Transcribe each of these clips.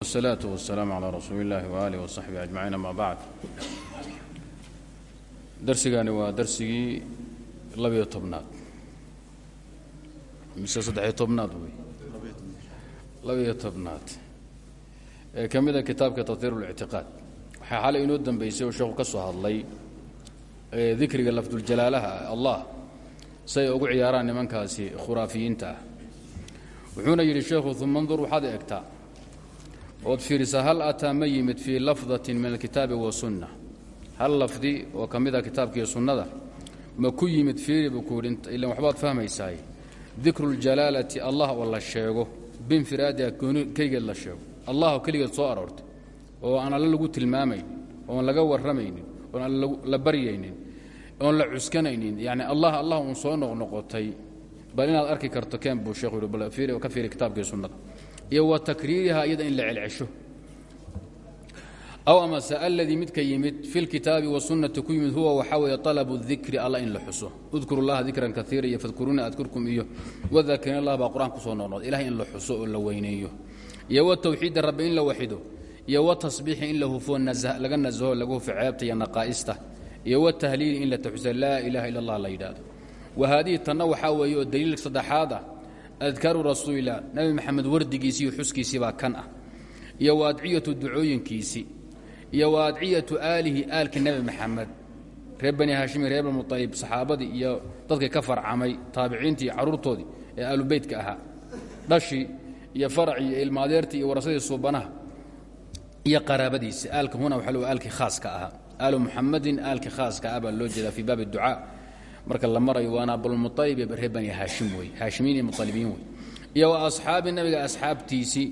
والصلاة والسلام على رsuuل الlahi وآله وصaحبه أجمعين أmا bعd darsigani waa darsigii labiyo tobnaad mise saddexiyo tobnaad wey labiyo tobnaad ee ka mida kitaabka taطhiir الاctiqاad waxaa xalay inoo dambaysay oo sheekhu ka soo hadlay dikriga lafduljalaalaha allah say ugu ciyaaraan nimankaasi khuraafiyiinta ah wuxuuna yidhi sheekhu uma ndur waxaad egtaa ood fiirisaa hal ataa ma yimid fii lafdatin min alkitaabi wasunna hal lafdi oo ka mid a kitaabkiiyo sunnada ma ku yimid fiiri buu ku yidhi. Ilan waxbaad fahmaysaay. Dikru ljalaalati allah oo la sheego. Binfiraadiha keligeed la sheego. Allah oo keligeed soo aroortay oo aan alle lagu tilmaamayn oon laga warramaynin oon alle la baryaynin oon la cuskanaynin. Yacni allah allah uun soo noqnoqotay bal inaad arki karto keen buu ka fiiri kitaabkiiyo sunnada iyo wa takriiriha iyada in la celcesho. Aw amase aladii midka yimid fi lkitaabi wasunnati ku yimid huwa waxaa weeye alabu dikri alla in la xuso. Udkuru llaha dikran kaiira iyo fadkuruuni adkurkum iyo wadakirina allah baa qur'aan ku soo noqnoqda ilahay in la xuso la weyneeyo. Iyo watawxiida rabbi la waxido. Iyo watasbiixi in la hufo laga nasaho laga hufo ceebta iyo naqaa'ista. Iyo in la taxusa laa ilaha illa allah la yidhaahdo. Wa haadihi tanna waxaa weeye oo daliil adkaaru rasuulilah nabi maxamed wardigiisii iyo xuskiisii baa kan ah iyo wa adciyatu ducooyinkiisii iyo wa adciyatu aalihi aalkii nebi maxamed reer bani haashimi reer saxaabadii iyo dadkii ka farcamay taabiciintii iyo carruurtoodii ee aalubeytka ahaa dhashii iyo faracii iyo ilmaadeertii iyo warasadii suubanaha iyo qaraabadiisi aalka huna waxa l aalkii khaaska ahaa aalu muxamadin aalkii khaaska ah baa loo jeedaa fii baabi ducaa marka la marayo waana abulmualib iyo reer bani haashim wey haashimiin iyo mualibiin wey iyo wa asxaabi nabiga asxaabtiisii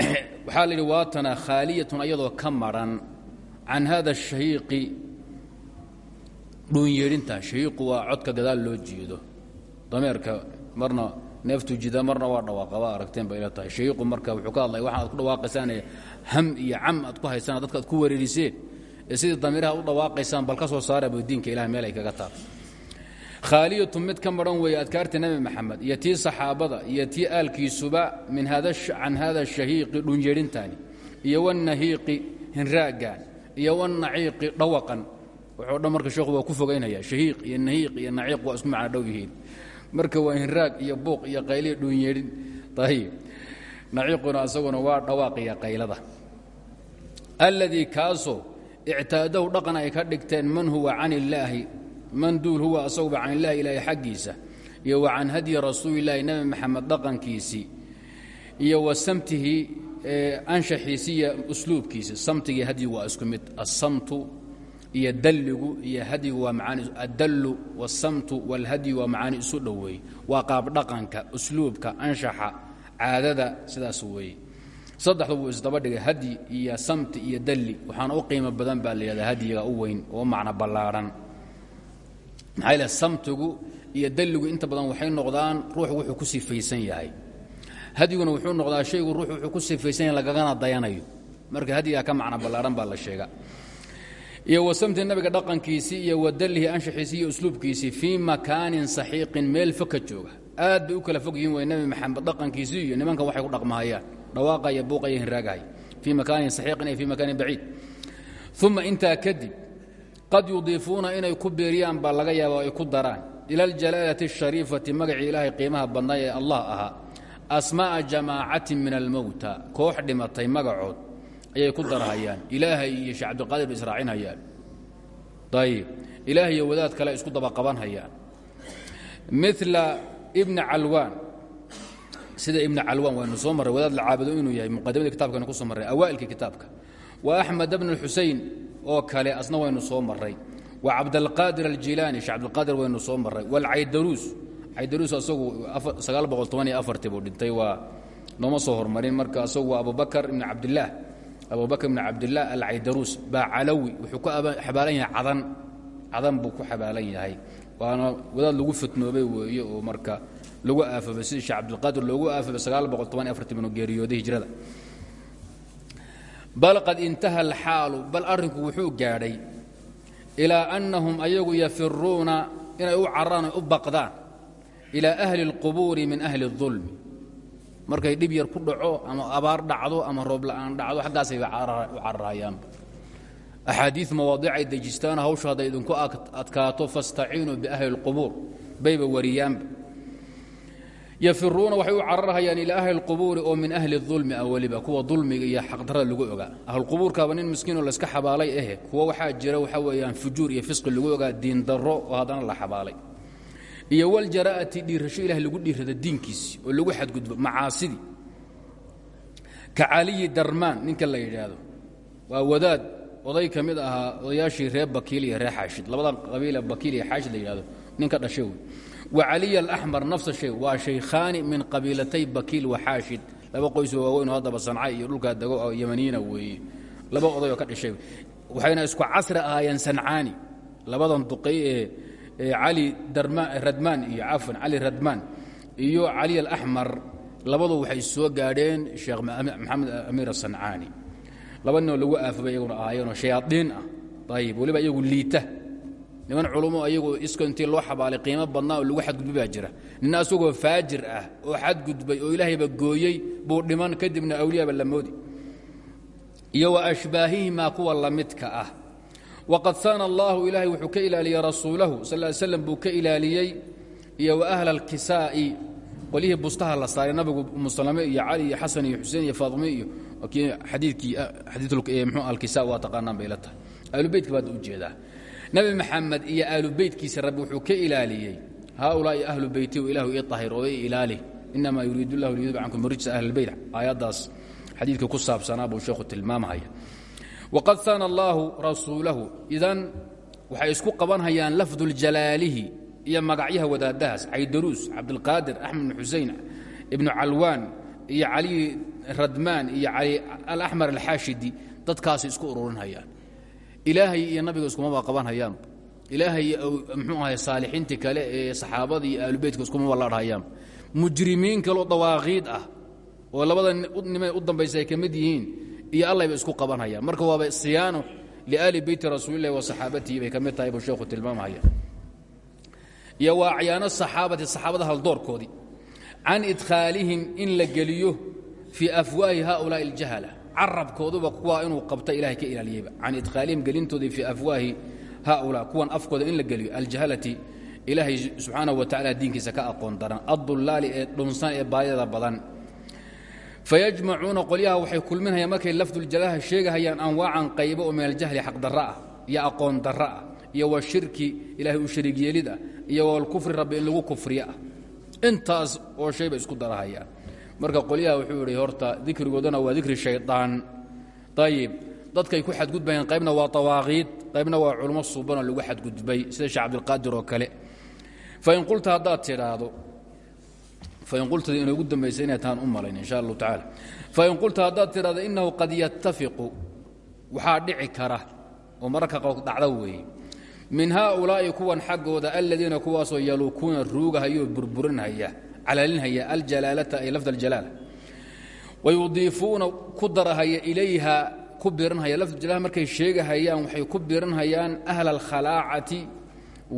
waxaa la yidhi waatana khaaliyatun ayadoo ka maran can hada shahiiqi dhuunyeedhinta shahiiqu waa codka gadaal loo jeedo dameerka marna neeftuu jida marna waa dhawaaqa waa aragteen bay ila tahay. Shahiiqu marka wuxuu ka hadlaya waxaan ad ku dhawaaqaysaan ham iyo cam aad ku haysaan dadka ad ku wereeriseen ee sidii damiiraha u dhawaaqaysaan bal ka soo saara bu diinka ilahay meel ay kaga taal khaaliyatu mid ka maran weeye adkaartii nebi maxamed iyo tii saxaabada iyo tii aalkiisuba can hada shahiiqi dhunyeedhintaani iyo wanahiiqi hinraaggan iyo wanaciiqi dhawaqan. Wuxuu dhan sheekhu waa ku fogaynaya shahiiq iyo nahiiq iyo naciiq waa isku macno dhow marka waa hinraag iyo buuq iyo qayliya dhunyeedhin ayib naciiquna isaguna waa dhawaaqiya qaylada. Alladii kaasoo ictaadahu dhaqan ay ka dhigteen man huwa can illaahi man duul huwa asaguba can illahi ilaahi xaggiisa iyo wa can hadyi rasuulillahi nebi maxamed dhaqankiisii iyo wa samtihi anshaxiisi iyo usluubkiisi samtigii hadyigu waa isku mid asamtu iyo dalligu iyo hadyigu waa macaani addallu waasamtu waalhadyu waa macaani isu dhoweey waa qaabdhaqanka usluubka anshaxa caadada sidaas weeye saddexdu wuu isdaba dhigay hadyi iyo samti iyo dalli. Waxaana u qiimo badan baa la yidhahdaa hadyiga maxaa yidhaha samtigu iyo dalligu inta badan waxay noqdaan ruux wuxuu ku sifaysan yahay. Hadyiguna wuxuu noqdaa shaygu ruux wuxuu ku sifaysan yahay lagagana dayanayo. Marka hadyigaa ka macno ballaadhan baa la sheega iyo wa nabiga dhaqankiisii iyo wa dallihi iyo usluubkiisii fii makaanin saxiiqin meel fog jooga. Aad bay u kala fog yihiin way nebi maxamed dhaqankiisii iyo nimankan waxay ku dhaqmahayaan dhawaaqa iyo buuqa iyo hinraagahay fii makaanin saxiiqin iyo fii makaanin baciid. Uma intaa kadib qad yudiifuuna inay ku beeriyaan baa laga yaaba ay ku daraan. Ila aljalaalati ashariifati magacii ilaahay qiimaha badnaa ee allah ahaa. Asmaa'a jamaacatin min almowta koox dhimatay magacood ayay ku darhayaan ilaahay iyo sheekh cabdiqaadir bay israacinhayaan ayib ilaah iyo wadaad kale isku dabaqabanhayaan. Mila ibni calwaan. Sida ibni calwaan waynu soo wadaad la inuu yahay. Muqadimadii kitabkaynu ku soo marray. Awaa'ilkii kitaabka. Wa axmed bn xusein oo kale asna waynu soo maray wa cabdalqaadir aljilaani shee cabdilqaadir waynu soo maray walcaydaruus caydaruus asagu buu dhintay. Waa nooma soo hormarin. Marka asagu waa abubakar ibn cabdilaah abubakar ibn cabdilaah alcaydaruus baa calawi. Wuxuu ku xabaalan yahay cadan. Cadan buu ku xabaalan yahay. Waana wadaad lagu fitnoobay weeye marka lagu aafabay sidii shee cabdilqaadir loogu aafabay bnu geeriyooday hijrada bal qad intaha alxaalu bal arrinku wuxuu gaadhay ilaa annahum ayagu yafiruuna inay u caraan u baqdaan ilaa ahli اlqubuuri min ahli الظulmi markay dhib yar ku dhaco ama abaar dhacdo ama roob la'aan dhacdo xaggaasayba u cararahayaanba axaadii mawaadicay dejistaan hawshu hadday idinku adkaato fastaciinuu biahli اlqubuur bayba wariyaanba yafiruuna waxay u cararhayaan ilaa ahli اlqubuuri oo min ahli اdulmi ah weliba kuwa dulmiga iyo xaqdarada lagu ogaa. Ahlulqubuurkaaba nin miskiinoo layska xabaalay ahe kuwa waxaa jira waxa weeyaan fujuur iyo fisqi lagu ogaa diin darro oo haddana la xabaalay. Iyo wljara'ati dhiirasho ilahay lagu dhiirrada diinkiisi oo lagu xadgudbo macaasidii ka caliyi darmaan ninka la yidhaahdo waa wadaad oday ka ahaa odayaashii reer bakiil iyo reer xaashid. Labadan qabiila bakiil iyo xaashid la yidhahdo nin ka dhashay wey wa caliy alaxmar nafsa shay waa shaykhaani min qabiilatay bakiil wa xaashid laba qoysoo waaweyn oo haddaba sanca iyo dhulkaa dego oo yamaniyiina weeye laba odayoo ka dhashay. Waxayna isku casri ahaayeen sancaani labadan duqay ee cali radmaan iyo cafan cali radmaan iyo cali alaxmar labadu waxay soo gaadheen sheekh maxamed amiir asancaani laba ninoo lagu aafabay iyaguna ahaayeenoo shayaadiin ah. Ayib weliba iyagu liita niman culummo iyagu iska intii loo xabaalay qiimo badnaa oo lagu xadgudbay jira. Nin asagoo faajir ah oo xadgudbay oo ilaahayba gooyey buu dhiman kadibna awliyaaba la moodi. Iyo wa ashbaahihimaa kuwa la midka ah. Waqad saana allahu ilaahay wuxuu ka ilaaliyey rasuulahu sal slam buu ka ilaaliyey. Iyo wa ahla alkisaa'i qolyihii bustaha la saaray nabigu umusalame iyo cali iyo xasan iyo xuseen iyo faatime iyo xadiikii xadiimxuu alkisa waa taqaanaan bay la tahay. Aalubeytka baad u jeedaa nebi maxamed iyo aalubeytkiisa rabbi wuxuu ka ilaaliyey haaulaai ahlu beyti ilahu ii ahir oo i ilaali. Inamaa yuriidu llahu cankum rijsa ahli lbeyt aayaddaas xadiidka ku saabsanaa buu sheekhu tilmaamhaya waqad saana allaahu rasuulahu. Idan waxay isku qabanhayaan lafdu ljalaalihi iyo magacyaha wadaadahaas caydaruus cabdilqaadir axmed bn xusein ibnu calwaan iyo cali radmaan iyo cali alaxmar alxaashidi dadkaasay isku ururinhayaan ilaahay iyo nabiga iskumaba qabanhayaan ilaahay mxuu ahay saalixiintii kale ee saxaabada iyo aalubeytka iskumaba ladhayaan mujrimiin kaleo dawaaqiid ah oo labada nima u dambaysa ay yihiin iyo allayba isku qabanhayaan marka waaba siyaano liaali beyti rasuulilahi wa saxaabatihi bay ka mid tahay buu sheekhu tilmaamhaya iyo waa acyaano saxaabati saxaabada haldoorkoodii. Can idkhaalihim in la geliyo fii afwaahi haulaai aljahala carabkooduba kuwa inuu qabta ilahay ka ilaaliyeyba can idkhaalihim gelintoodii fii afwaahi haula kuwan afkooda in la geliyo aljahalati ilaahay subxaanahu wa tacala diinkiisa ka aqoon daran. Addullaali ee dhunsan ee baayada badan. Fayajmacuuna qolyaha waxay kulminayaan markay lafduljalaha sheegahayaan anwaacan qaybo oo min aljahli xaqdarra ah iyo aqoon darra ah iyo wa shirki ilahay u shariig yeelid ah iyo walkufri rabbi in lagu kufriyo ah. Intaas oo shay isku darahayaan marka qolyaha wuxuu yidhi horta dikrigoodana waa dikri shaydaan ayib dadkay ku xadgudbayaan qaybna waa awaaqiid qaybna waa culummo suubanoo lagu xadgudbay sida sheekh cabdilqaadir oo kale. Fain qulta haddaad tidhaahdo fain qultada inoogu dambaysa inay tahaan u malayn insha allahu tacala fain qulta haddaad tidhahdo innahu qad yattafiqu waxaa dhici kara oo mararka qaar dhacda weeye. Min haaulaa'i kuwan xaggooda aladiina kuwaasoo yaluukuuna ruugahayoo burburinhaya calaalinhaya aljalaalata ay lafd aljalaala wayudiifuuna ku darahaya ilayha ku birinhaya lafdujalaala markay sheegahayaan waxay ku birinhayaan ahla alkhalaacati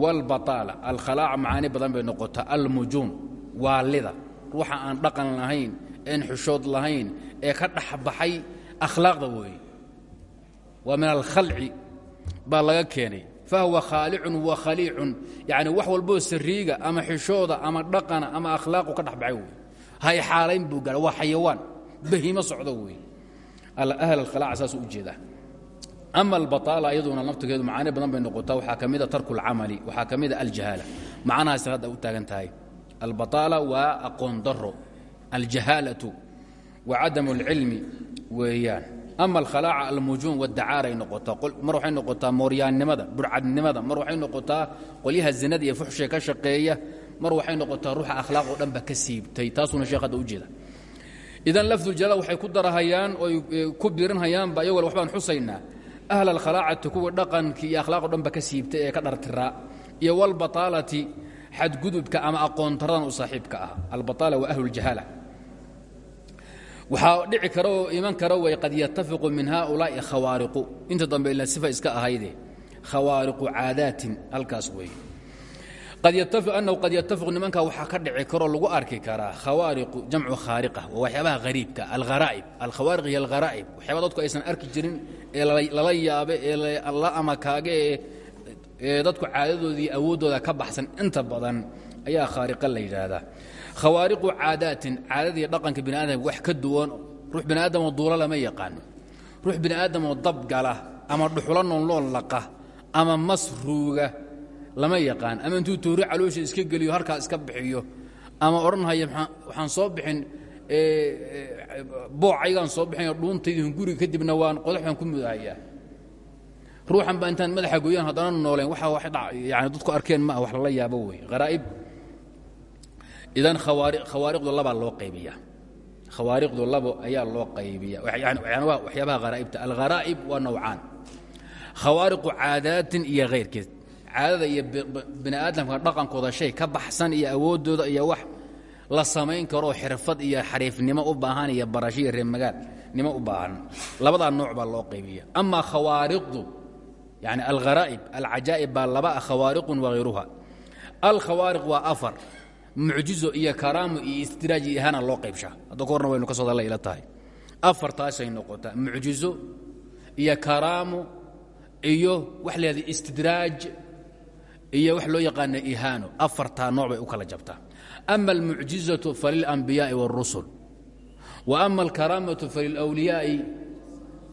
waalbataala alkhalaaca macaani badan bay noqotaa almujuun waalida ruuxa aan dhaqan lahayn een xushood lahayn ee ka dhexbaxay akhlaaqda weeye waa min alkhalci baa laga keenay fahuwa khaalicun wa khaliicun yacni wax walboo sariiga ama xishooda ama dhaqana ama akhlaaqu ka dhexbaxay wey hay xaalayn buu gaara waa xayawaan bahimo socdo wey ahl alkhalaaca saasuu u jeedaa ama albataala iyaduna naftigeedu macaani badan bay noqotaa waxaa ka mida tarku اlcamali waxaa ka mida aljahaala macnahaasna hadda u taagan tahay albataala waa aqoon daro aljahaalatu wa cadamu اlcilmi weeyaan ama alkhalaaca almujuun wadacaara ay noqotaa. Mar waxay noqotaa mooryaannimada burcadnimada mar waxay noqotaa qolyaha zinada iyo fuxshiga ka shaqeeya mar waxay noqotaa ruuxa akhlaaq oo dhanba ka siibtay. Taasuna sheekh hadda ujeeda idan lafduljalaal waxay ku darahayaan oy ku birinhayaanba iyagoo waxbaan xusaynaa. Ahla alkhalaacati kuwa dhaqankii iyo akhlaaqo dhanba ka siibtay ee ka dhartiraa iyo walbataalati xadgudubka ama aqoontarradan u saaxiibka ah. Albataala waa ahluuljahaala waxaa dhici kara oo iman kara way qad yatafiqu min haaulaa'i khawaariqu. Inta dambe ila sifa iska ahayde. Khawaariqu caadaatin halkaas weeye anahu qad yatafiqu nimankaa waxaa ka dhici karoo lagu arki karaa khawaariqu jamcu khaariqa waa waxyaabaha hariibka alharaa'ib alkhawaariq iyo algharaa'ib. Waxyaaba dadku aysan arki jirin ee lala yaabe ee la amakaage ee dadku caadadoodii awooddooda ka baxsan. Inta badan ayaa khaariqa la yidhaahdaa khawaariqu caadaatin caadadii dhaqanka bini aadamka wax ka duwan ruux bini aadamoo duula lama yaqaano ruux bini aadamoo dabgala ama dhuxulo noolnool laqa ama masruuga lama yaqaan. Ama intuu toori caloosha iska geliyo halkaa iska bixiyo. Ama odhanhaya waxaan soo bixin boocaygaan soo bixin dhuuntaydii guriga kadibna waan qodaxbaan ku mudahayaa ruuxan baa intaan madaxa goyaan haddana nooleen waxa wax yani dadku arkeen ma ah wax lala yaabo wey. Kharaa'ib idan khawaariqdu labaa loo qaybiya khawaariqdu labo ayaa loo qaybiya waxyaabaha kharaa'ibta algharaa'ib waa nawcaan. Khawaariqu caadaatin iyo hayrkeed caadada iyo bini aadamka dhaqankooda shay ka baxsan iyo awooddooda iyo wax la samayn karoo xirfad iyo xariifnimo u baahan iyo barasho iyo reermagaalnimo u baahan. Labadaa nooc baa loo qaybiya amaa khawaariqdu yani algharaa'ib alcajaa'ib baa laba ah khawaariqun wahayruha alkhawaariq waa afar mucjizo iyo karaamo iyo istidraaj iyo ihana loo qaybshaa. Hadda ka horna waynu ka soo dalla ila tahay. Afartaasay noqotaa mucjizo iyo karaamo iyo wax la yahada istidraaj iyo wax loo yaqaana ihaano. Afartaa nooc bay u kala jabtaa. Ama almucjizatu falilambiyaai wاlrusul wa ama alkaraamatu falilwliyaai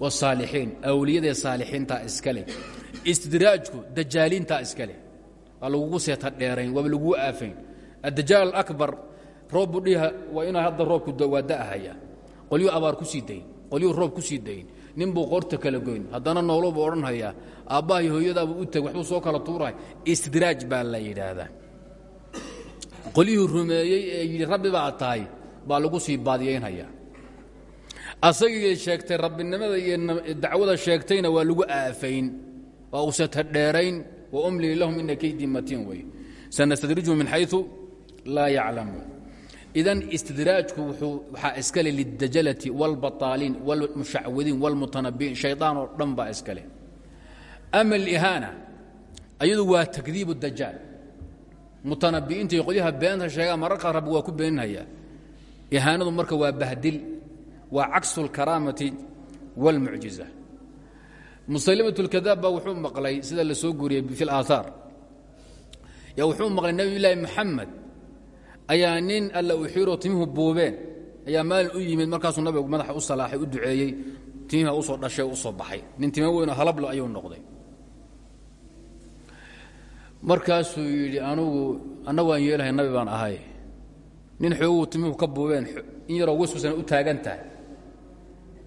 wاsaalixiin awliyadae saalixiintaa iskale istidraajku dajaaliintaa iskale waa lagugu seeta dheerayn waaba laguu aafayn addajaal alakbar roob buu dhihi waa inaa hadda roobku waa da'ahaya qolyuu abaar ku sii dayn qolyuu roob ku sii dayn. Nin buu qoorta kala goyn haddana noolo buu odhanhayaa aabbahay hooyadaabuu u teg waxbuu soo kala tuurahay istidraaj baa la yidhaahdaa. Qolyihii rumeeyey ee yidhi rabbi baa tahay baa lagu sii baadiyaynhayaa asagii sheegtay rabbinimada iyo dacwada sheegtayna waa lagu aafayn waa useta dheerayn wa laa yaclamuun idan istidraajku waxaa iskale lidajalati wاlbaطaaliin wاlmushacwadiin wاlmutanabiin shayطaan oo dhan baa iskale ama alihaana ayadu waa takdiib dajaal mutanabi'iinta iyo qolyaha beenta sheegaa mararka rabbi waa ku beeninhayaa ihaanadu marka waa bahdil waa caksu اlkaraamati wاlmucjiza musalimat اlkadaab baa wuxuu maqlay sida la soo guuriyey fi اlaahaar ya wuxuu maqlay nebi laahi moxamed ayaa nin alla u xiro timihu buubeen. Ayaa maalin u yimid markaasuu nabigu madaxa u salaaxay u duceeyey. Timiha u soo dhashay u soo baxay. Nin timo weynoo halablo ayuu noqday. Markaasuu yidhi anugu anna waan yeelahay nabi baan ahay. Nin xooguu timihu ka buubeen in yaroo waswasana u taagan tahay.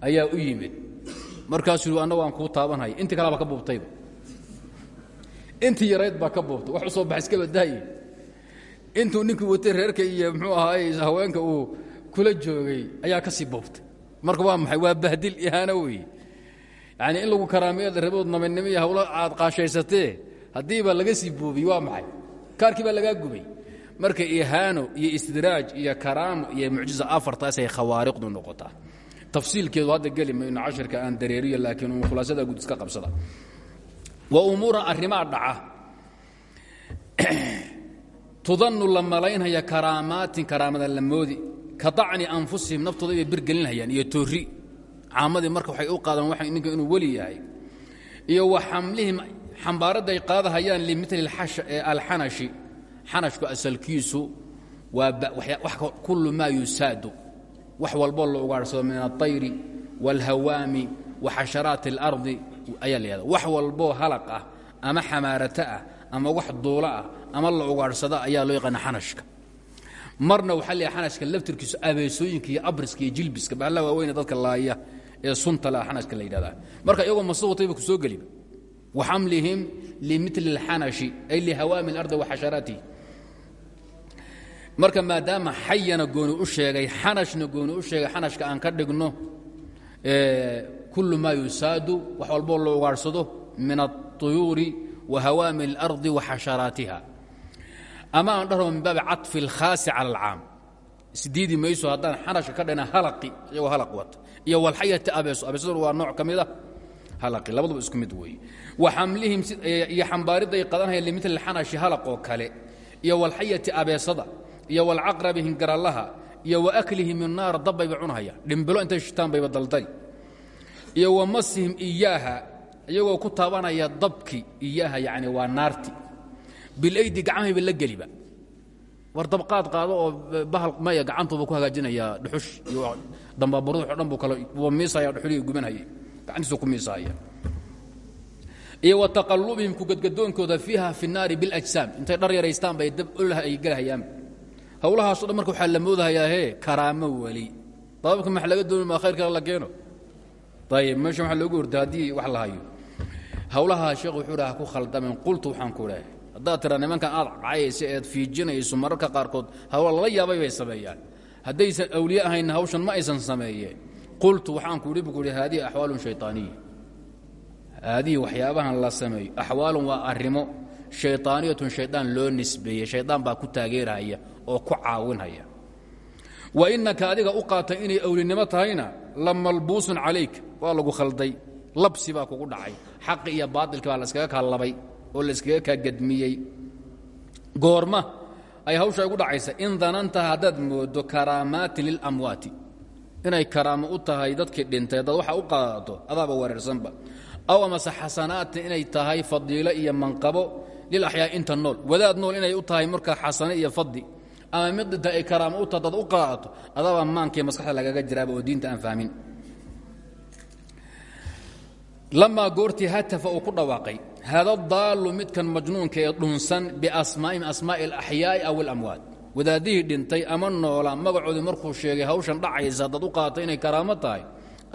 Ayaa u yimid. Markaasuu yidhi anna waan kuu taabanhay. Intii kalaba ka buubtayba. Intii yarayd baa ka buubtay. Wax u soo baxa iska badaaye intuu ninkii watay reerka iyo mxuu ahaay haweenka uu kula joogay ayaa ka sii buubtay marka waa maxay? Waa bahdil ihaano weeye. Yacnii in lagu karaameeyo rabood nabanimo iyo hawlo aad qaashaysatee haddiiba laga sii buubiyey waa maxay? Kaarkii baa lagaa gubay. Marka ihaano iyo istidraaj iyo karaamo iyo mucjiza afartaasay khawaariqdu noqotaa. Tafsiilkeedu hadda geli mayno cashirka aan dareeriyo laakiin khulaasada guud iska qabsada. Wa umuura arrimaa dhaca tudanu la malaynhaya karaamaatin karaamada la moodi ka dacni anfusihim naftooda bay birgelinhayaan iyo toori caamadii marka waxay u qaadaan wa ninka inuu weli yahay iyo wa xamlihim xambaaraday qaadahayaan limili alxanashi xanashku asalkiisu waa kullu maa yusaadu wax walboo la ugaadhsado min aلطayri wاlhawaami wa xasharaati اlardi ayaa la yahda wax walboo halaq ah ama xamaarato ah ama wax duulo ah ama la ugaadhsada ayaa loo yaqaana xanashka marna waxaa la xanashka laftirkiisu abeesooyinka iyo abriska iyo jilbiska bahalla waaweyne dadka laaya ee sunta la xanashka la yidhahdaa marka iyagoo masuutayba ku soo geliba wa xamlihim limili اlxanashi ay lihawaami اlardi wa xasharaatihi marka maadaama xayana gooni u sheegay xanashna gooni u sheegay xanashka aan ka dhigno kullu maa yusaadu wax walboo la ugaadhsado min aلطuyuuri wa hawaami اlardi wa xasharaatiha ama aan dhahno min baabi caطfi اlkhaasi cala اlcaam isdiidi mayso haddaan xanashka ka dhana halaqi iyagoo halaq wata iyo walxayati abeeso abeesaduna waa nooc ka mid a halaqi labaduba isku mid weeye wa xamlihim iyo xambaaridda ay qadanhayaan limili xanashi halaq oo kale iyo walxayati abeesada iyo walcaqrabi hingarallaha iyo wa aklihim innaar dabbayba cunhaya dhimbilo intay shitaan bayba daldali iyo wa masihim iyaaha iyagoo ku taabanaya dabki iyaaha yani waa naarti bilaydi gacmahayba la geliba. War dabqaad qaado oo bahal maya gacantuuba ku hagaajinayaa dhuxush iyo dambaabaruux o dhan buu kale waa miisaya dhuxuligii gubanhayay gacantiisu ku miisahaya iyo wa taqallubihim ku gadgadoonkooda fiiha fi naari biاlajsaam intay dhar yaraystaan bay dab olaha ay gelahayaan hawlahaaso dhan marka waxaa la moodahayaa hee karaamo weli. Dababka max laga dooni maa khayr kale la keeno. Ayib meesha waxaa loogu horta haddii wax la hayo. Hawlahaa sheekh wuxuu ku khaldamen qultu waxaan ku dhahay haddaad tiraa nimankan aad cayaysa eed fiijinayso mararka qaarkood hawla lala yaabay bay sameeyaan. Haddaysan awliye ahayn hawshan ma aysan sameeyeen. Qultu waxaan ku bu ku haadihi axwaalun shayطaaniya haadihi waxyaabahan la sameeyo axwaalun waa arrimo shayطaaniyatun shaydaan loo nisbeeyey shaydaan baa ku taageerhaya oo ku caawinhaya wa inaka adiga u qaatay inay awlinimo tahayna la malbuusun calayk waa lagu khalday labsi baa kugu dhacay xaqi iyo baailki baa layskaga kaalabay oo layskaga kaa gadmiyey. Goorma ay hawsha igu dhacaysa in danantaha haddaad moodo karaamaatin lilamwaati inay karaamo u tahay dadkii dhintay waxa u qaadato adaaba wareersanba. Aw amase xasanaatin inay tahay fadiilo iyo manqabo lilaxyaa inta nool. Wadaad nool inay u tahay markaa xasane iyo fadli ama mid dhinta ay karaamo u tahay u qaadato adaaba maankii maskaxda lagaga jiraaba oo diinta aan fahmin. Lamaa goortii hatafa uu ku dhawaaqay hada daallu midkan majnuunka ee dhunsan biasmaa'ihim asmaa'i alaxyaa'i aw alamwaad wadaadihii dhintay ama noola magacoodii markuu sheegay hawshan dhacaysa haddaad u qaadato inay karaamo tahay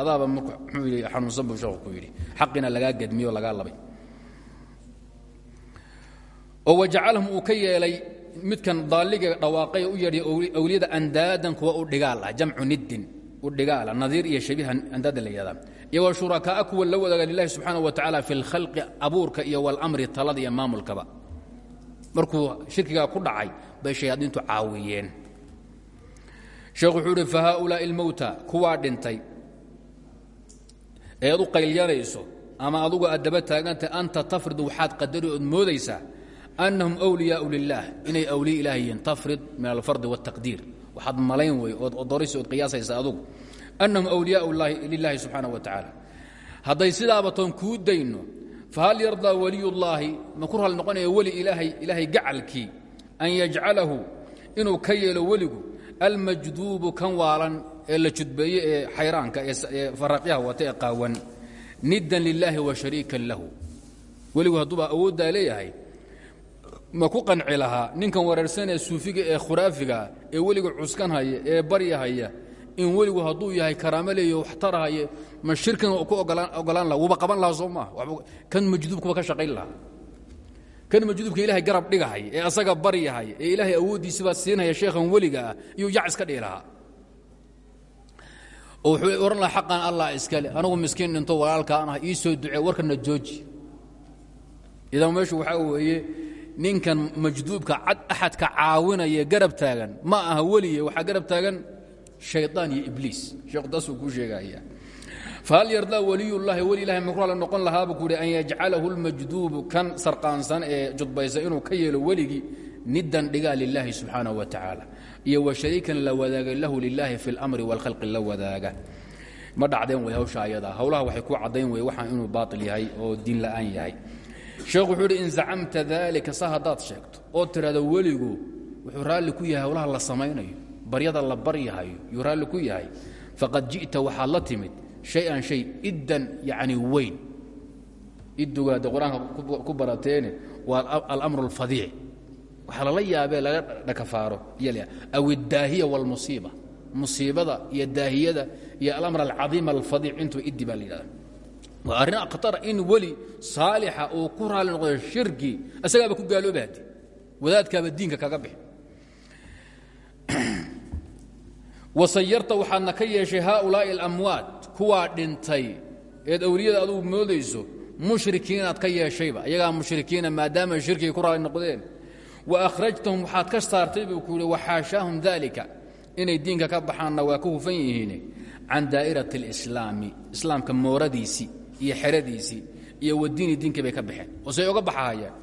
adaaba muxuu yidhi xanuunsan buu sheekhu ku yidhi xaqina lagaa gadmiyo lagaa labay oo wajacalahum uu ka yeelay midkan daalliga dhawaaqay u yeedhay awliyada andaadan kuwa u dhigaal ah jamcu niddin u iyo washurakaa kuwa la wadaaga lilahi subxaana wa tacaala fi lkhalqi abuurka iyo walamri talada iyo maamulkaba. Markuu shirkigaa ku dhacay bay shayaadiintu caawiyeen. Sheekh wuxuu uhi fa haaulaai almowta dhintay. Ee aad ama adugu aad daba anta tafridu waxaad qadari ood moodaysaa annahum wliyaau lilaah inay awliya ilaah tafrid min alfardi wاtaqdiir waxaad malayn wey ood odoris ood qiyaasaysa adugu annahum wliyaau lilahi subxaanaه wa tacaala. Hadday sidaaba toon kuu dayno fahal yardaa waliyullaahi ma ku raalli noqonaya weli ilaahay ilaahay an yajcalahu inuu ka yeelo weligu almajduubu kan waalan ee la judbeeye ee xayraanka ee faraqyaha wata ee qaawan niddan lilaahi wa shariikan lahu. Weligu hadduuba awooddaa leeyahay ma ku qanci lahaa ninkan wareersanee suufiga ee khuraafigaa ee weliga cuskanhaya ee baryahaya in weligu hadduu yahay karaamo leeyo wax tarahaya ma shirkan ku ogolaan laha wuba qaban lahaa soo maaha kan majduubkuba ka shaqayn lahaa. Kan majduubka ilahay garab dhigahaya ee asaga baryahaya ee ilaahay awooddiisibaa siinaya sheekhan weliga ah iyuu yac iska dhihi lahaa. Oo wuxuu ohan lahaa xaqan allah iskale anigu miskiin dhinto walaalkaan ah ii soo ducee warkana jooji. Idan meeshu waxaa weeye ninkan majduubka cad axadka caawinaya garab taagan ma aha weliye waxaa garab taagan ayaan iyo ibliis. Heedaasuu kuu sheegayaa fahal yardaa weliyullaahi weli ilahay makru alla noqon lahaaba ku yidhi an yajcalahu lmajduubu kan sarqaansan ee judbaysa inuu ka yeelo weligii nidan dhigaa lilaahi subxaanahu wa tacaala iyo wa shariikan la wadaaga lahu lilaahi fi lmri waalkhalqi la wadaaga. Ma dhacdeen wey hawsha ayadaa waxay ku caddayn wey waxaan inuu baail yahay oo diin la'aan yahay. Sheekh wuxuu in zacamta daalika sa haddaad oo tidhahdo weligu wuxuu raalli ku yahay howlaha la samaynayo baryada la baryahayo yuu raalli ku yahay faqad ji'ta waxaad la timid shay-an shay iddan yacni weyn. Idduga hadde qur'aanka ku barateene waa alamru alfadiic waxaa laga dhakafaaro aw iddaahiya wاlmusiiba musiibada iyo daahiyada iyo alamr alcadiima alfadiic intuba iddi baa la yidhahda waa arrin akhtara in weli saalixa uu ku noqdo shirki isagaaba ku gaalooba haddi wadaadkaaba diinka kaga bixi wasayarta waxaadna ka yeeshay haaulaa'i alamwaad kuwaa dhintay. Eed awliyada adugu moodayso mushrikiinaad ka yeeshayba iyagaa mushrikiina maadaama shirkiga ku raalli noqdeen. Wa akhrajtahum waxaad ka saartay buu ku yidhi waxaashaahum dalika inay diinka ka baxaanna waa ka hufan yihiin can daa'irati اlislaami islaamka mooradiisii iyo xeradiisii iyo wadiini diinkii bay ka baxeen oo say oga baxahayaan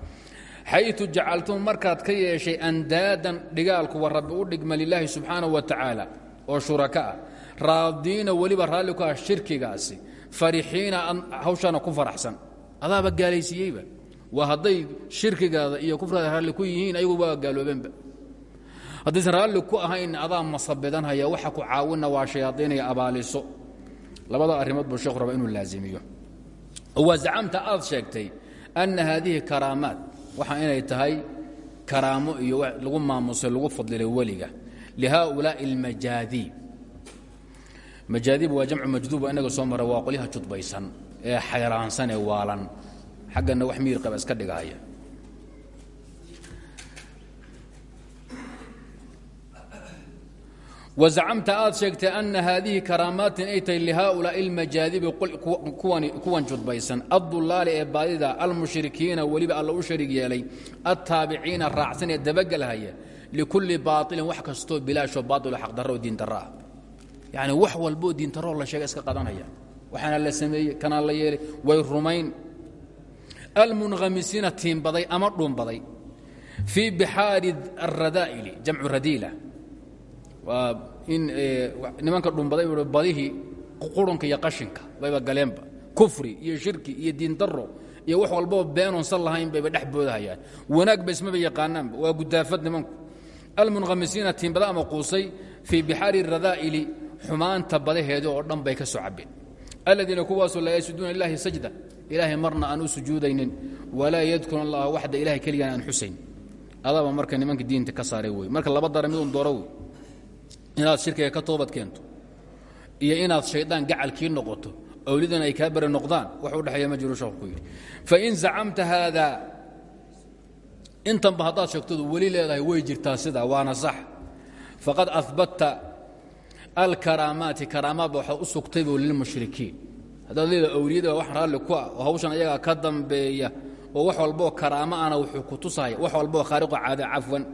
xayu jacaltum markaad ka yeeshay andaadan dhigaalkuwa rabbi u dhigma lilaahi subxaanaه wa tacaala oo shuraka ah. Raadiina weliba raalli ku ah shirkigaasi farixiina hawshaana ku faraxsan. Adaaba gaalaysiiyeyba. Waa hadday shirkigaada iyo kufrigaada raalli ku yihiin ayagu waa gaaloobeenba haddaysan raalli ku ahayn adaa masabidanhaya waxa ku caawinna waa shayaaiinaya abaaliso. Labada arrimood buu sheekhu raba inuu laazimiyo. Waa zacamta aad sheegtay anna haadihi karaamaat waxa inay tahay karaamo iyo lagu maamusay lagu fadlilay weliga lihaulaai اlmajaadiib majaadiib waa jamcu majduuba inaga soo mara waa qolyaha judbaysan ee xayraansan ee waalan xaggana wax miir qaba iska dhigahaya wazacamta aad sheegtay ana haadihi karaamaatin ay tahay lihaulaai اlmajaadibi kuwan judbaysan addulaali ee baadida almushrikiina weliba alla u sharig yeelay attaabiciina raacsan ee dabagelhaya likulli baailin wax kastoo bilaashoo baailo xaqdarro oo diindarro ah yacni wax walboo diintaroo la sheega iska qadanaya waxaana la sameeyey kanaa la yeelay way rumayn almunhamisiina tiimbaday ama dhuunbaday fii bixaari alradaa'ili jamcu radiila waa in nimanka dhunbaday badihii qurunka iyo qashinka bayba galeenba kufri iyo shirki iyo diindaro iyo wax walboo beenoonsan lahayn bayba dhex boodahayaan wanaag ba ismaba yaqaanaanba waa gudaafad nimanku almunhamisiina tiimbada ama quusay fii bixaari radaa'ili xumaanta badaheeda oo dhan bay ka soo cabeen aladiina kuwaasoo laa yasjuduuna lilahi sajda. Ilaahay marna aan u sujuudaynin. Walaa yadkuruna allaha waxda ilahay keligaan aan xusayn. Adaba marka nimanka diinta ka saaray wey marka laba dara midun dooro wey inaad shirkiga ka toobad keento iyo inaad shaydaan gacalkii noqoto awlidan ay kaa bari intanba haddaad sheegtoodu weli leedahay way jirtaa sidaa waana sax. Faqad ahbatta alkaraamaati karaamaadba waxaad u sugtaybo lilmushrikiin haddaad leedahay awliyada wax raalli ku ah oo hawshan ayagaa ka dambeeya oo wax walboo karaamo ana wuxuu ku tusahaya wax walboo khaariqo caada cafwan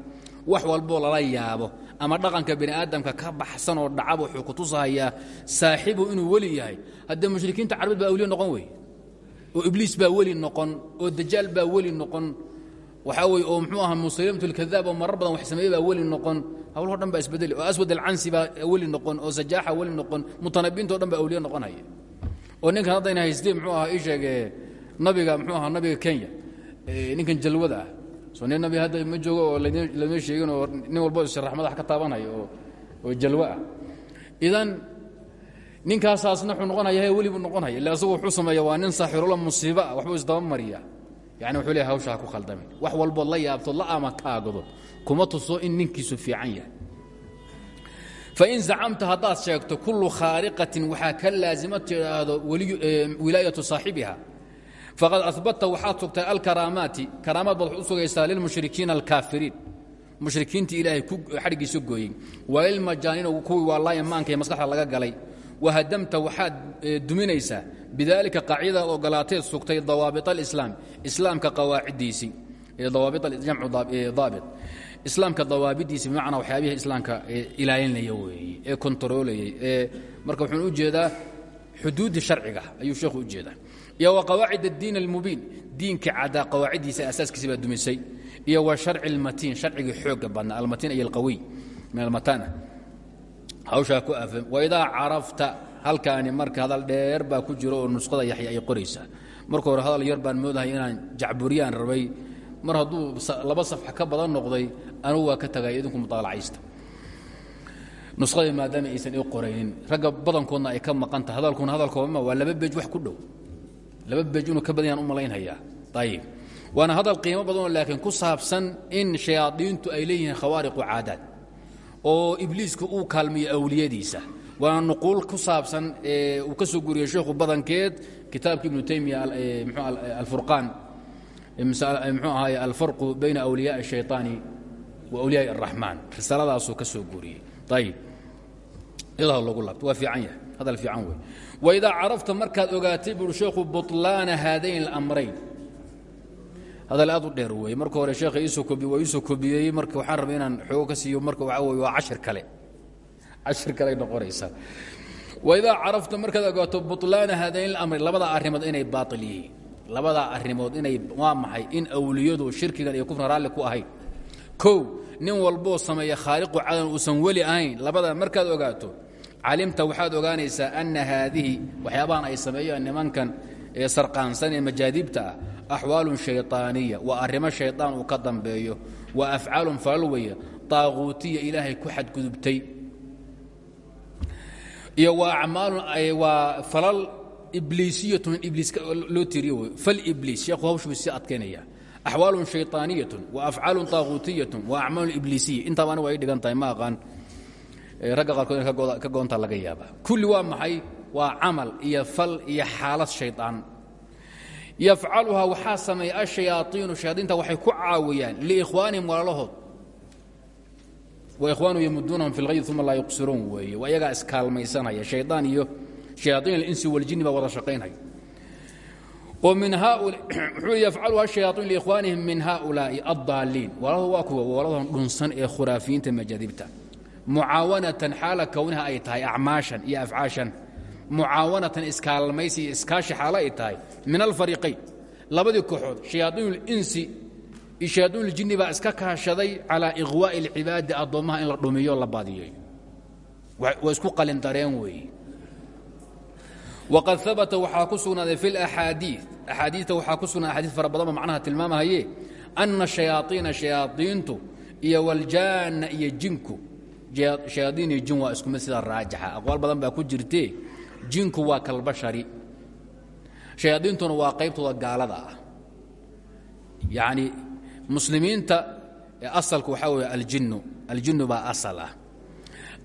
wax walboo lala yaabo ama dhaqanka bini aadamka ka baxsan oo dhacaba wuxuu ku tusahayaa saaxiibu inuu weli yahay. Haddee mushrikiinta carbeed baa awliye noqon wey? Oo ibliis baa weli noqon oo dajaal baa weli noqon waxaa weye oo muxuu ahaa musaylimat lkadaab oo marar badan wax sameeye baa weli noqon. Hawlahoo dhan baa isbedeli oo aswad alcansi baa weli noqon oo sajaaxa weli noqon mutanabiinto dhan baa awliye noqonhaya oo ninkan haddayna haystee muxuu ahaa ii sheege nabiga muxuu ahaa nabiga kenya ninkan jalwada ah. Soo nin nabi hadda ma joogo oo lama sheegin oo nin walbo isharax madax ka taabanaya oo jalwo ah. Idan ninkaasaasna wuxuu noqonaya he weli buu noqonaya illa asagu wuxuu sameeya waa nin saaxirola musiibo ah waxbuu isdaba mariya yani wuxuu leeyahay hawsha ha ku khaldamin wax walbood la yaabtood la ama kaagado kuma tuso in ninkiisu fiican yahay. Fain zacamta haddaad sheegto kullu khaariqatin waxaa ka laazima tidhaahdo wilaayatu saaxibiha. Faqad abata waxaad sugtay alkaraamaati. Karaamaad baad u sugaysaa lilmushrikiina alkaafiriin. Mushrikiintii ilaahay xadhiggiisa gooyey. Walilmajaaniin kuwii waa laayamaanka ee maskaxda laga galay. Wahadamta waxaad duminaysaa. Bidalika qaacidadaad ogolaateed sugtay dawaabit alislaam islaamka qawaaciddiisii jamcu daabit. Islaamka dawaabidiisi bimacnaa waxyaabihii islaamka ilaalinaya weeye ee kontaroolayay ee marka wuxuun u jeedaa xuduuddi sharciga ayuu sheekhu u jeedaa. Iyo wa qawaacid addiin almubiin diinka cadaa qawaaciddiisa asaaskiisi baa dumisay. Iyo wa sharci almatiin sharcigii xoogga badnaa almatiin ay alqawiy min almatana hawshaa ku afam waidaa carafta halkaani marka hadal dheer baa ku jiro nusqada yaxya ay qoraysaa marka hore hadal yar baan moodahay inaan jacburiyaan rabay. Mar hadduu laba safxa ka badan noqday anugu waa ka tagay idinku mutaalacaysta nusqadii maadaama aysan ii qoraynin ragga badankoodna ay ka maqan tahay hadalkuna hadalkooma waa laba beej wax ku dhow. Laba beej inuu ka badan yaan u malaynhayaa. Ayib waana hadal qiimo badanoo laakiin ku saabsan in shayaadiintu ay leeyihiin khawaariqu caadaad oo ibliiska uu kaalmiyo awliyadiisa. Waana nuquul ku saabsan uu kitaabka ibnu taymiya alfurqaan mxuu ahaay alfarqu bayna awliyaai الshayطaani wa awliyaai الraxmaan risaladaasuu ka soo guuriyey ayib idaa logu laabto waa fiican yahay hadal fiican wey waidaa carafta markaad ogaatay buuri sheekhu buطlaana haadayn اlamrayn hadal aad u dheer weeye marka hore sheekha iisoo kobi waa iisoo kobiyey marka waxaan rabay inaan xoogo ka siiyo marka waxaa weye waa cashir kale cashir kaley noqonaysaa waidaa carafta markaad ogaato bulaana haadayn amri labada arimood inay baail yihiin labadaa arimood inay waa maxay in awliyadu shirkigan iyo kufran raalli ku ahayn kow nin walboo sameeya khaaliqu cadan uusan weli ahayn labada markaad ogaato calimta waxaad ogaanaysaa anna haadihi waxyaabahan ay sameeyaan nimankan ee sarqaansan ee majaadibta ah axwaalun shayطaaniya waa arrimo shayطaan uu ka dambeeyo wa afcaalun falal weya taaquutiya ilaahay iyo waa acmaalun waa falal ibliisiyatun ibliis loo tiiriyo falibliis sheekhu hawshuu sii adkaynaya axwaalun shayطaaniyatun wa afcaalun taaquutiyatun wa acmaalun ibliisiya. Intaaba anigu ay dhigan tahay ma aqaan. Eh, ragga qaarkood in ka goontaa laga yaabaa. Kulli waa maxay? Waa camal iyo fal iyo xaalad shayطaan yafcaluhaa waxaa sameeya ashayaaiinu shayaadiinta waxay ku caawiyaan liikhwaanihim walaalahood waikhwaanu yamuduunahum fi lkhayd uma laa yuqsiruun weeye waa iyagaa iskaalmaysanaya shaydaan iyo shayaaطiin alinsi waljinni baa wada shaqaynaya. Oo min wuxuu yafcaluha shayaaطiin liikhwaanihim min haulaa'i addaaliin waladu waa kuwa waladan dhunsan ee khuraafiyiinta majadibta mucaawanatan xaala kownaha ay tahay acmaashan iyo afcaashan. Mucaawanatan iskaalmaysi iyo iskaashi ay tahay. Min alfariqayn labadii kooxood shayaaiin linsi ishaadun ljinni baa iska kaashaday calaa iqwaa'i alcibaadi addoommaha in la dhumiyo la baadiyayo waa isku qalin dareen weeye. Waqad abata waxaa ku fi laxaadii axaadiita waxaa ku sugnaada axaadiis fara badanba macnaha tilmaamahaye anna shayaaiina shayaaiintu iyo waljaanna jinku shayaaiin jin waa isku mid sida raajixa badan baa ku jirtee jinku waa kalbashari shayaaiintuna waa qaybtooda gaalada ah muslimiinta asalku waxaa weeye aljinnu. Aljinnu baa asal ah.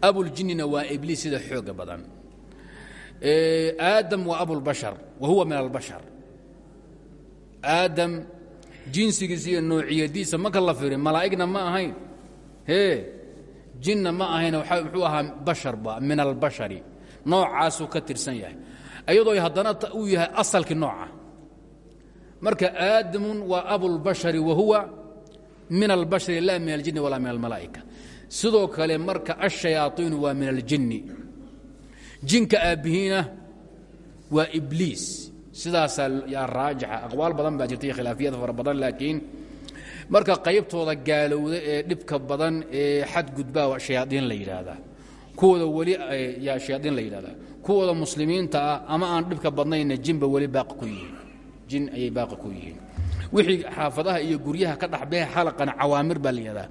Abuljinina waa ibliis sida xooga badan. Aadam waa abulbashar wa huwa min albashar. Aadam jinsigiisa iyo noociyadiisa marka la fiiri malaa'igna ma ahayn. Hee jinna ma ahayn muxuu ahaa basharba min albashari. Noocaasuu ka tirsan yahay. Iyadoo haddana uu yahay asalkii nooca marka aadamun waa abulbashari wa huwa min albashari laa min aljinni walaa min almalaa'ika. Sidoo kale marka ashayaaiinu waa min aljinni. Jinka aabbihiina waa ibliis. Sidaasaa yaa raajixa aqwaal badan baa jirta iyo khilaafiyada fara badan laakiin marka qaybtooda gaalowda ee dhibka badan ee xadgudbaa shayaaiin la yidhaahdaa. Kuwooda weli yaa shayaaiin la yidhahdaa kuwooda muslimiinta ah ama aan dhibka badnayna jinba weli baaqi ku yihiin jin ayay baaqi ku yihiin. Wixii xaafadaha iyo guryaha ka dhexbehe xalaqana cawaamir baa la yidhahdaa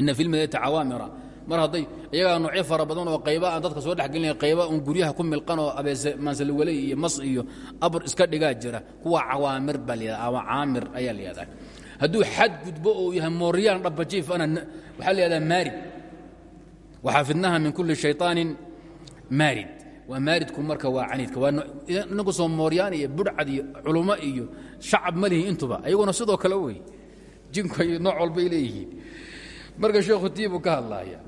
ina fi lmadinati cawaamira. Mar hadday iyagaa noocyo fara badan oo qayba aan dadka soo dhexgelinaya qayba un guryaha ku milqan oo abeese maansalwaley iyo mas iyo abr iska dhigaa jira kuwa cawaamir baa layihahda ama caamir ayaa la yihahdaa hadduu xad gudbo oo yahay mooryaan dhabajiif ana waxaa la yihahdaa maarid. Waxaafidnaha min kulli shayطaanin maarid waa maaridku marka waa caniidka. Waa inagu soo mooryaan iyo budhcad iyo culummo iyo shacab ma lihi intuba. Ayaguna sidoo kale wey jinku ay nooc walbay leeyihiin. Marka sheekhu tiibuu ka hadlaaya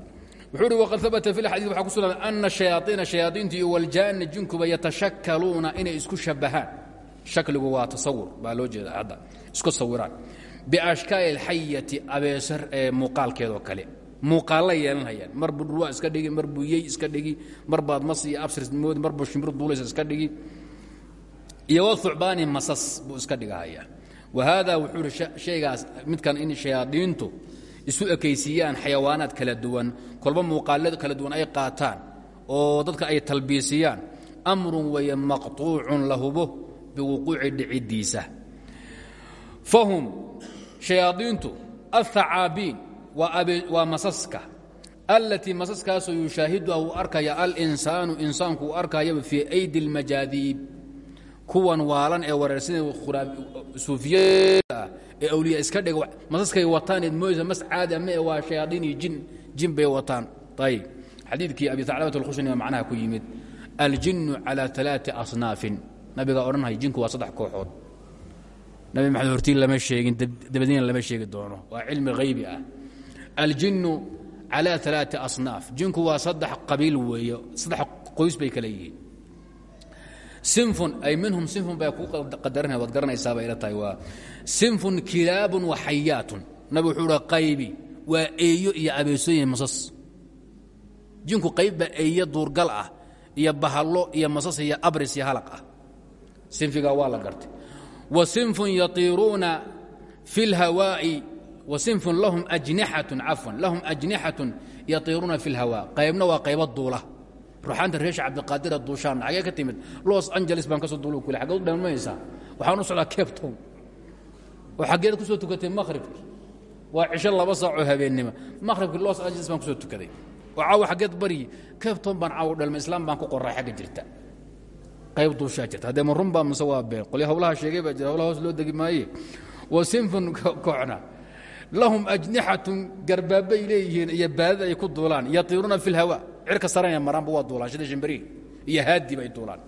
wuxuu uhi waqad abata fi xadii waxa ku sugan ana shayaaiina shayaaiinta iyo waljaana jinkuba yatashakaluuna inay isku shabahaan shakligu waa tasawur baa loo jeeda hadda. Isku sawiraan. Biashkaali اlxayati abeesar ee muuqaalkeedoo kale muuqaalla yeelanhayaan mar buu dhurwaa iska dhigi mar buu yey iska dhigi mar baad mas iyo absir moodi mar buu shimbir duulaysa iska dhigi. Iyo wahucbaani masas buu iska dhigahaya wa haada wuxuu ihi midkan in shayaadiintu isu ekaysiiyaan xayawaanaad kala duwan. Kolba muuqaalada kala duwan ay qaataan oo dadka ay talbiisiyaan. Amrun weeye maqطuucun la hubo biwuquuci dhiciddiisa fahum shayaadiintu aلthacaabiin waa masaska allatii masaskaasoo yushaahiduha uu arkaya alinsaanu insaanku uu arkayaba fii aydi اlmajaadiib kuwan waalan ee wareersina suufiyada ee awliya iska dhig masaskay wataan eed mooysa mas caadi ama ee waa shayaaiin iyo jin jin bay wataan ayib xadiidkii abi taclabat alkhushani baa macnaha ku yimid aljinnu calى ثalaaثi asnaafin nabigaa odhanaya jinku waa saddex kooxood nabi maxamed hortiin lama sheegin dabadiina lama sheegi doono waa cilmi haybi ah aljinu calى alaa asnaaf jinku waa saddex qabiil weeye saddex qoys bay kale yihiin sinfun ay minhum sinfun baa kuu qadarina waad garanaysaabay ila tahay waa sinfun kilaabun wa xayaatun nabi wuxuu uhi qaybi waa eeyo iyo abeesooyin masas jinku qaybbaa eeyo duurgal ah iyo bahallo iyo masas iyo abris iyo halaq ah sinfigaa waa la gartay wa sinfun yatiiruuna fi اlhawaa'i wasinfun lahum ajnixatun cafwan lahum ajnixatun yatiiruuna fi اlhawaa qaybna waa qaybo duula ruxaanta reesha cabdiqaadira duushaan xagee ka timid los angeles baan ka soo duulu kule xaggeed u dhalmaysaa waxaan u socdaa cape town oo xaggeed ku soo tukatay maqhribki waa cisho laba saacoo habeennimo maqhribki los angeles baan ku soo tukaday oo caawa xaggeed baryi cape town baan caawa dhalmay islaam baan ku qoraa xagga jirta qayb duushaa jirta haddee ma runbaa mise waa been qolya hawlaha sheegay baa jira hawlaha hoos loo degi maaye wa sinfun kooxna lahum ajnixatun garbaabay leeyihiin iyo baadida ay ku duulaan yatiiruuna fi اlhawa cirka saranaya maraanba waa duulaan sida shimbarihi iyo haadi bay duulaan.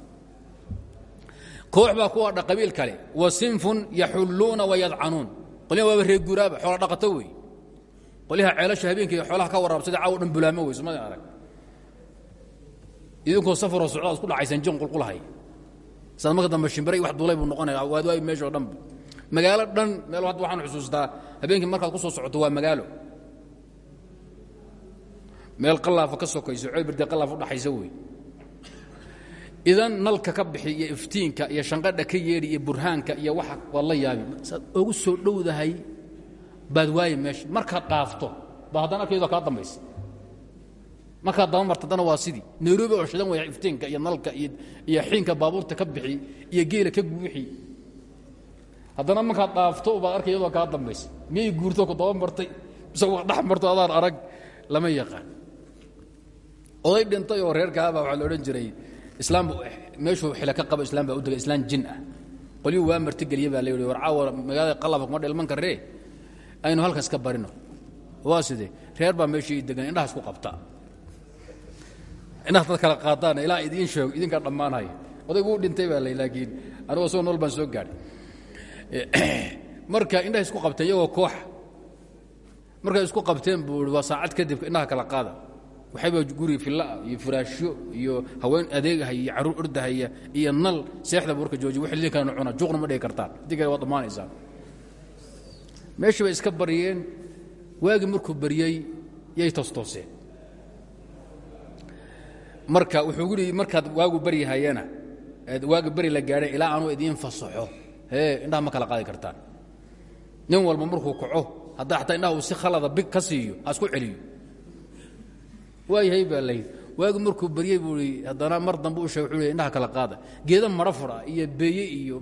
Koox baa kuwa dha qabiil kale wa sinfun yaxulluuna wayadcanuun qolyaha waaba reer guuraaba xoola dhaqato wey. Qolyaha ceelasha habeenkii xoolaha ka warraab sida caawo dhan bulaamo wey sumada arag. Idinkoo safaroo socdaad isku dhacaysan jin qulqulahay saad marka wax duulay buu noqonaya waad waay meeshoo dhanba magaalo dhan meel hadda waxaan xusuustaa. Habeenkii markaad ku soo socoto waa magaalo. Meel qalaafa ka sokayso ceelbirde qalaaf udhaxaysa wey idan nalka ka bixi iyo iftiinka iyo shanqadha ka yeedhi iyo burhaanka iyo waxa waad yaabi. Saad ogu soo dhowdahay baad waaye meesha markaad dhaafto ba haddana arkayadoo kaa dambaysa. Markaad daba marta haddana waa sidii. Nairobi oo shidan waya iftiinka iyo nalka iyo xiinka baabuurta ka bixi iyo geela ka guuxi haddana markaad dhaafto baad arkay iyadoo kaa dambaysa miyay guurto ku daba martay mise wa dhex marto adaan arag lama yaqaan. Oday dhintay oo reerkaabaa waxaa la odhan jiray islaam meeshuu xila ka qabo islam baa u degay islaan jin ah. Qolyuu waa martigeliye baa la yidhi war magaalada qalaba kuma dhelman karree aynu halkaas ka barino. Waa sidee? Reer baa meeshii degan indhahaas ku qabta. Indhaha kala qaadaan ilaa idiin sheego idinkaa dhammaanaya odaygu u dhintay baa lay laakiin anugu asagoo nool baan soo gaadhay marka indhaha isku qabteen iyagoo kooxa markay isku qabteen buu i waa saacad kadib indhaha kala qaada. Waxayba guri fillaah iyo furaashyo iyo haween adeegahaya iyo carruur ordahaya iyo nal seexda bu joojiy wax idin kalena cuna juuqna ma dhigi kartaan. Haddii kale waad dhammaanaysaan meeshii iska baryeen waagii markuu baryey yay toostooseen marka wuxuu ui markaad waagu baryahayana waagi beri la gaadhay ilaa aanuu idiin fasaxo indhaha ma kala qaadi kartaan. Nin walba markuu kaco haddaa xataa indhaha uu si khalada big ka siiyo ha isku celiyo. Waayahay baa layidhi waagi markuu baryey buu i haddana mar dambe u sheeg i indhaha kala qaada. Geeda marafura iyo beeye iyo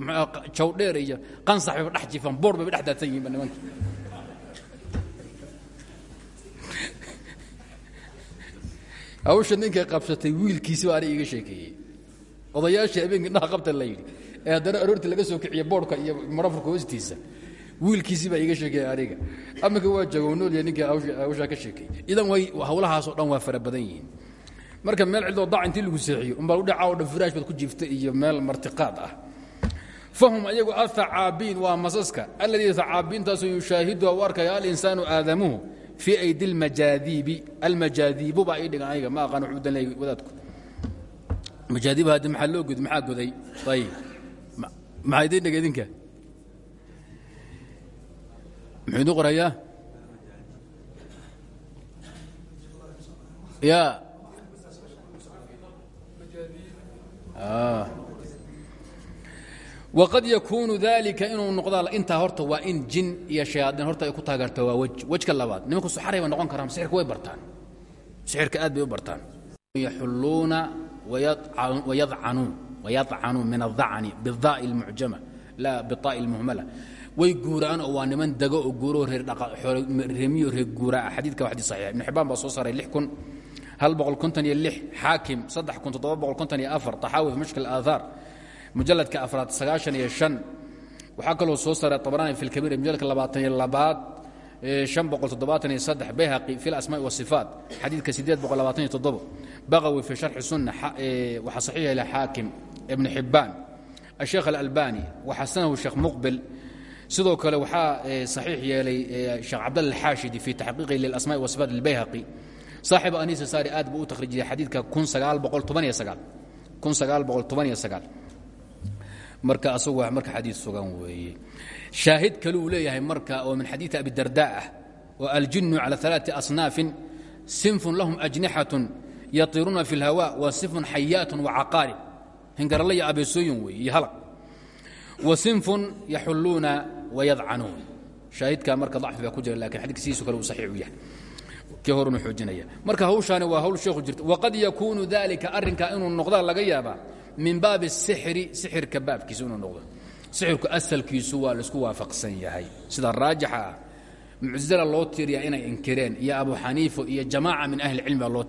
jawdheer iyo qansax bayba dhex jifaan boor bayba dhex daadsan yihinba nimanka hawsha ninkay qabsatay wiilkiisi baa ani iiga sheekeeyey. Odayaashii habeenkii indhaha qabta la yidhi ee haddana aroortii laga soo kiciye boorhka iyo marafurka hoostiisa wiilkiisii baa iiga sheekeeya aniga aminka waa joogo noolya ninkii hawshaa ka sheekeeyey idan way hawlahaasoo dhan waa fara badan yihiin. Marka meel cidoo dac intii lagu seexiyo umbaa udhaca o dhan firaash baad ku jiifta iyo meel martiqaad ah. Fahum ayagu athacaabiin waa masaska. Alladii thacaabiintaasu yushaahiduha u arkaya alinsaanu aadamuhu fii aydi almajaadiibi almajaadiibu baa ii dhigan aniga ma aqaan wuxuu dan leeyay wadaadku. Majaadiibu haddi maxaa loo goday maxaa goday? Ayib maxaa idiin dhiga idinka? Muxuu idin qorayaa ya. Waqad yakuunu dalika inuu noqdaa intaa horta waa in jin iyo shayaadiin horta ay ku taageerta waa wej wejka labaad. Nimanku saxaray bay noqon karaan sixirka way bartaan. Sixirka aad bay u bartaan. Yaxulluuna wayadcanuun wayadcanuun min adacni bidaai اlmucjama laa biطaa'i اlmuhmala way guuraan oo waa niman dego oo guuro reemiyo reer guuraa xadiidka waa xadiis saxiix ibn xibaan baa soo saaray lix kun hal boqol konton iyo lix xaakim saddex kun toddoba boqol konton iyo afar taxaawi fi mushkil aaahaar mujaladka afraad sagaashan iyo shan waxaa kaloo soo saaray abraani fi lkabiir mujaladka labaatan iyo labaad shan boqol toddobaatan iyo saddex bayhaqi fi lasmaai wasifaat xadiidka sideed boqol labaatan iyo toddobo baqawi fi sharxi sunna waxaa saxiix yahay xaakim ibn xibbaan asheekh alalbani waxasanahu sheekh muqbil. Sidoo kale waxaa eh, saxiix yeelay eh, sheekh cabdalla alxaashidi fii taxqiiqi lilasmaai wasifaat lilbayhaqi saaxib anisa saari aad buu u takhriijiyey xadiidka marka asagu waa marka xadiid sugan weeye. Shaahid kaluu leeyahay marka oo min xadiidi abi dardaa ah oo aljinnu cala alaati asnaafin sinfun lahum ajnixatun yatiruuna fi اlhawa wa sinfun xayaatun wacaqaarib hingaralla iyo abeesooyin weeye iyo halag wa sinfun yaxulluuna wayadcanuun shaahidkaa marka dacfi baa ku jira laakiin xadidka siisu kale uu saxiix u yahay. Kii horunu xoojinaya. Marka hawshaani waa hawl sheekhu jirta. Waqad yakuunu dalika arrinkaa inuu noqdaa laga yaabaa min baabi sixri sixirka baabkiisa inuu noqdo. Sixirku asalkiisu waa la isku waafaqsan yahay. Sida raajixa ah muctazila loo inay inkireen iyo abu xaniifo iyo jamaaca min ahli cilmi baa loo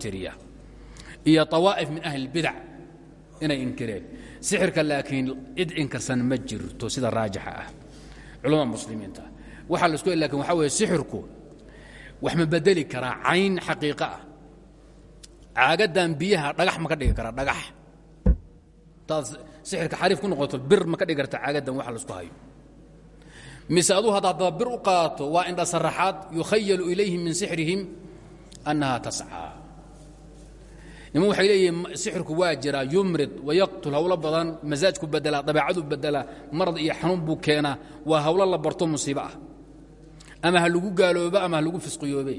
iyo awaa'if min ahli اlbidac inay inkireen. Sixirka laakiin cid inkarsan ma jirto sida raajixa ah. Culamada muslimiinta waxaa la isku laakiin waxaa weeye sixirku wax ma bedeli karaa cayn xaqiiqo ah. Caagadan biyaha dhagax ma ka dhigi karaa dhagax. Taad sixirka xariif ku noqoto bir ma ka dhigi karta caagadan waxa la isku hayo. Mise aduu hadda haddaba bir u qaato waa indha saraxaad yukhayalu ilayhim min sixrihim annaha tascaa niman waxay leeyihiin sixirku waa jiraa yumrid wayaqtul hawlo badan masaajku bedelaa dabeecadu bedelaa marad iyo xanuun buu keenaa waa hawlo la barto musiibo ah. Ama ha lagu gaaloobo ama ha lagu fisqiyoobe.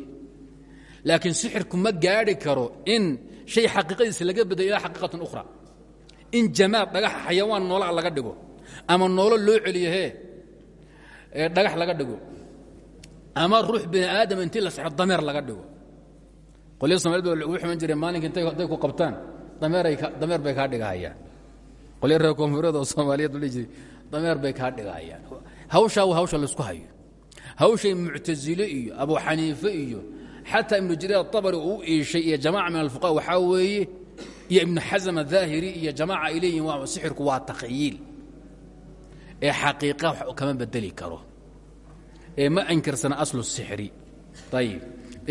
Laakiin sixirku ma gaadhi karo in shay xaqiiqadiisa laga bedelo xaqiiqatan ukhra. In jamaad dhagaxa xayawaan noolaa laga dhigo ama noolo loo celiyo hee ee dhagax laga dhigo ama ruux bini aadam intii la sexo dameer laga dhigo qolya somalid lagu xuman jire maalinka int ku qabtaan. Dameer bay kaa dhigahayaan qolya reer koonfureed soomaaliyeed bal jir dameer bay kaa dhigahayaan hawshaa waa hawsha laysku hayo. Hawshay muctasile iyo abu xaniife iyo xataa ibnu jariir aabari uu iishay iyo jamaaca min alfuqaha waxaa weeye iyo ibnu xasam adaahiri iyo jamaaca ay leeyihiin sixirku waa takyiil ee xaqiiqa kama bedeli karo. Ee ma ankirsana aslu sixri. Ayib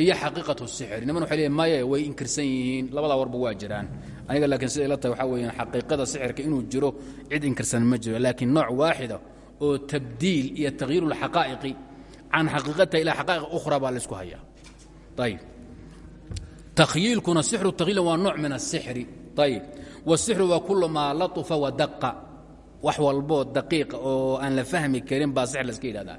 iyo xaqiiqat sixir. Niman waxay leeyiin maya way inkirsan yihiin. Labada warba waa jiraan. Aniga laakiin siday ila tahay waxaa weeyaan xaqiiqada sixirka inuu jiro cid inkirsan ma jiro. Laakiin nooc waaxida oo tabdiil iyo takhyiir ulxaqaa'iqi can xaqiiqata ilaa xaqaa'iq ukhra baa laysku hayaa. Ayib takhyiilkuna sixru takhyiilin waa nooc min asixri ayib wasixru waa kulu maa latufa wadaqa wax walboo daqiiqa oo aan la fahmi karin baa sixir layska yidhahdaa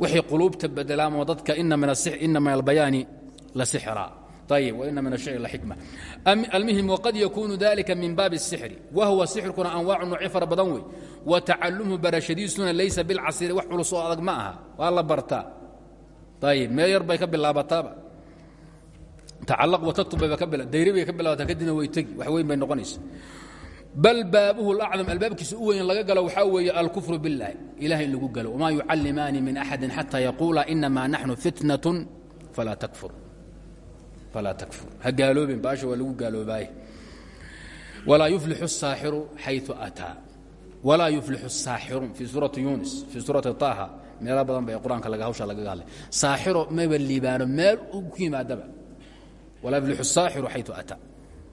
wixii quluubta bedelaamo dadka ina min albayaani la sixra. Ayib waina min ashicri laxikma almuhim waqad yakuunu dalika min baabi الsixri wahuwa sixirkuna anwaacu noocyo fara badan wey. Wa tacalumhu barashadiisuna laysa bilcasiri wax culus oo adag ma aha. Waa la bartaa ayib meel yar bay ka bilaabataaba. Tacalaq watatubbayba ka bila dayri bay ka bilaabataa kadibna way tegi wax weyn bay noqonaysa bal baabuhu اlacdam albaabkiisa u weyn laga galo waxaa weeye alkufru biاllahi ilahay in lagu galo wmaa yucallimaani min axadi xata yaquula inama naxnu fitnaة falaa takfur falaa takfur ha gaaloobin baasha waa lagu gaaloobaaye walaa yuflixu الsaaxiru xayu ataa walaa yuflixu الsaaxiru fii suurati yunis fii suurati طaaha meelo badan ba qur-aanka hawsha lagaga hadlay saaxiro maba liibaano meel u ku yimaadaba walaa yuflixu الsaaxiru xayu ataa